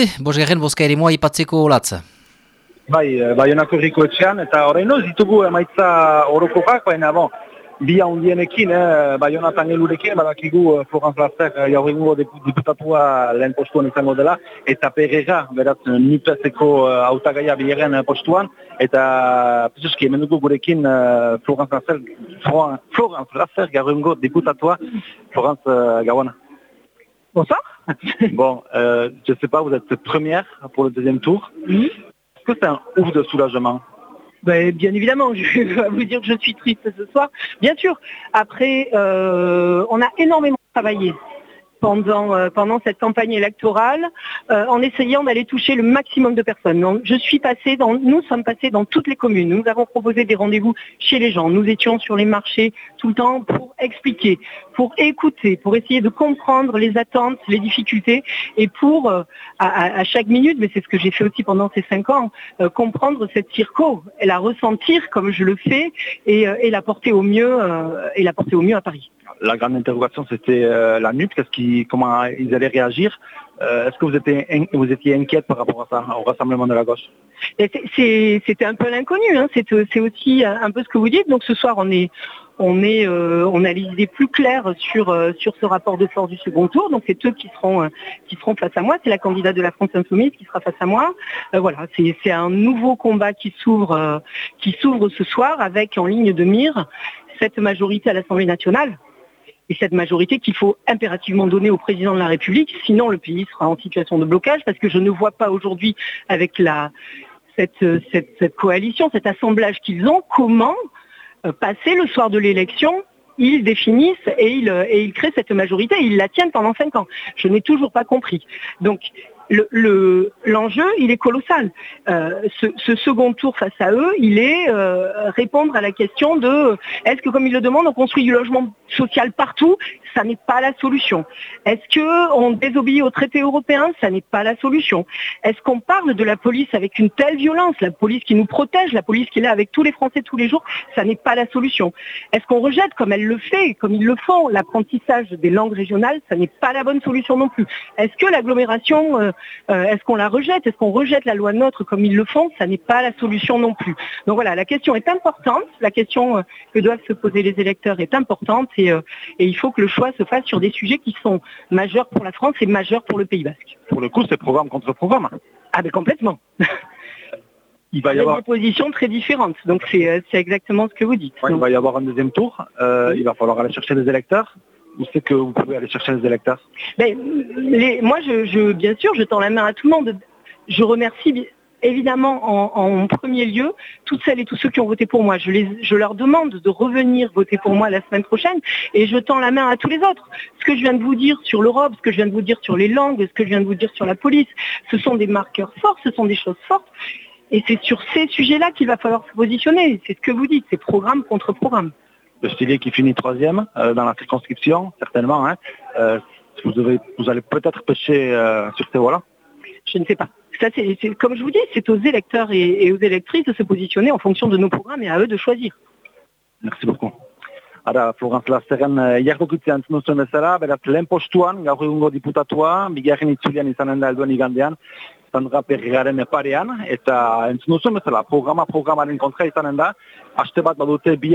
dituzte, bosgerren boska ere moa ipatzeko olatza. Bai, eh, baionako erriko etxean, eta horrein ditugu emaitza horoko baina bon, bi haundienekin, eh, baionatan elurekin, badakigu eh, Florent Flaster eh, jaurrengo diputatua lehen postuan izango dela, eta perreza, beraz, nipezeko eh, hautagaia eh, bilaren postuan, eta pizuski, hemen dugu gurekin eh, Florent Flaster, Florent Flaster jaurrengo diputatua, Florent eh, Gawana. Bonsoir. bon, euh, je sais pas, vous êtes première pour le deuxième tour. Oui. Est-ce que c'est un ouf de soulagement? Ben, bien évidemment, je vais vous dire que je suis triste ce soir. Bien sûr. Après, euh, on a énormément travaillé pendant, euh, pendant cette campagne électorale euh, en essayant d'aller toucher le maximum de personnes. Je suis passée dans, nous sommes passés dans toutes les communes. Nous avons proposé des rendez-vous chez les gens. Nous étions sur les marchés tout le temps pour expliquer, pour écouter, pour essayer de comprendre les attentes, les difficultés et pour, euh, à, chaque minute, mais c'est ce que j'ai fait aussi pendant ces cinq ans, euh, comprendre cette circo la ressentir comme je le fais et, euh, et la porter au mieux et la porter au mieux à Paris la grande interrogation, c'était euh, la NUP, comment ils allaient réagir? Euh, Est-ce que vous étiez, inquiète par rapport à ça, au rassemblement de la gauche? C'était un peu l'inconnu, hein. c'est aussi un peu ce que vous dites. Donc ce soir, on est, on, est, euh, on a l'idée plus claire sur, sur ce rapport de force du second tour. Donc c'est eux qui seront, qui seront face à moi. C'est la candidate de la France Insoumise qui sera face à moi. Voilà, c'est un nouveau combat qui s'ouvre ce soir avec en ligne de mire cette majorité à l'Assemblée nationale et cette majorité qu'il faut impérativement donner au président de la République, sinon le pays sera en situation de blocage, parce que je ne vois pas aujourd'hui avec la, cette, coalition, cet assemblage qu'ils ont, comment euh, passer le soir de l'élection ils définissent et ils, et ils créent cette majorité et ils la tiennent pendant cinq ans. Je n'ai toujours pas compris. Donc le, l'enjeu, il est colossal. Euh, ce, ce, second tour face à eux, il est euh, répondre à la question de est-ce que, comme ils le demandent, on construit du logement social partout? Ça n'est pas la solution. Est-ce que on désobéit aux traités européens Ça n'est pas la solution. Est-ce qu'on parle de la police avec une telle violence, la police qui nous protège, la police qui est là avec tous les Français tous les jours? Ça n'est pas la solution. Est-ce qu'on rejette, comme elle le fait, comme ils le font, l'apprentissage des langues régionales? Ça n'est pas la bonne solution non plus. Est-ce que l'agglomération euh, euh, est-ce qu'on la rejette? Est-ce qu'on rejette la loi NOTRe comme ils le font? Ça n'est pas la solution non plus. Donc voilà, la question est importante. La question euh, que doivent se poser les électeurs est importante et, euh, et, il faut que le choix se fasse sur des sujets qui sont majeurs pour la France et majeurs pour le Pays Basque. Pour le coup, c'est programme contre programme. Ah mais complètement. il va y avoir des positions très différentes. Donc c'est exactement ce que vous dites. Ouais, il va y avoir un deuxième tour. Euh, il va falloir aller chercher les électeurs où c'est que vous pouvez aller chercher les électeurs? Ben, Moi, bien sûr, je tends la main à tout le monde. Je remercie évidemment en, premier lieu toutes celles et tous ceux qui ont voté pour moi. Je, je leur demande de revenir voter pour moi la semaine prochaine et je tends la main à tous les autres. Ce que je viens de vous dire sur l'Europe, ce que je viens de vous dire sur les langues, ce que je viens de vous dire sur la police, ce sont des marqueurs forts, ce sont des choses fortes. Et c'est sur ces sujets-là qu'il va falloir se positionner. C'est ce que vous dites, c'est programme contre programme le Stylier qui finit troisième euh, dans la circonscription, certainement. Hein. Euh, vous, devez, vous allez peut-être pêcher euh, sur ces voies-là Je ne sais pas. Ça, c'est, comme je vous dis, c'est aux électeurs et, et, aux électrices de se positionner en fonction de nos programmes et à eux de choisir. Merci beaucoup. Ara, Florence Lasteren, jardokitzea entzun duzuen bezala, beraz, lehen postuan, gaur egungo diputatua, bigarren itzulian izanen da elduen igandean, Sandra Perrigaren parean, eta entzun duzuen bezala, programa programaren kontra izanen da, haste bat badute bi